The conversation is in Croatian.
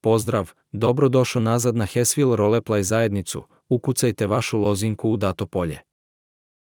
Pozdrav, dobro dobrodošao nazad na Hesville Roleplay zajednicu, ukucajte vašu lozinku u dato polje.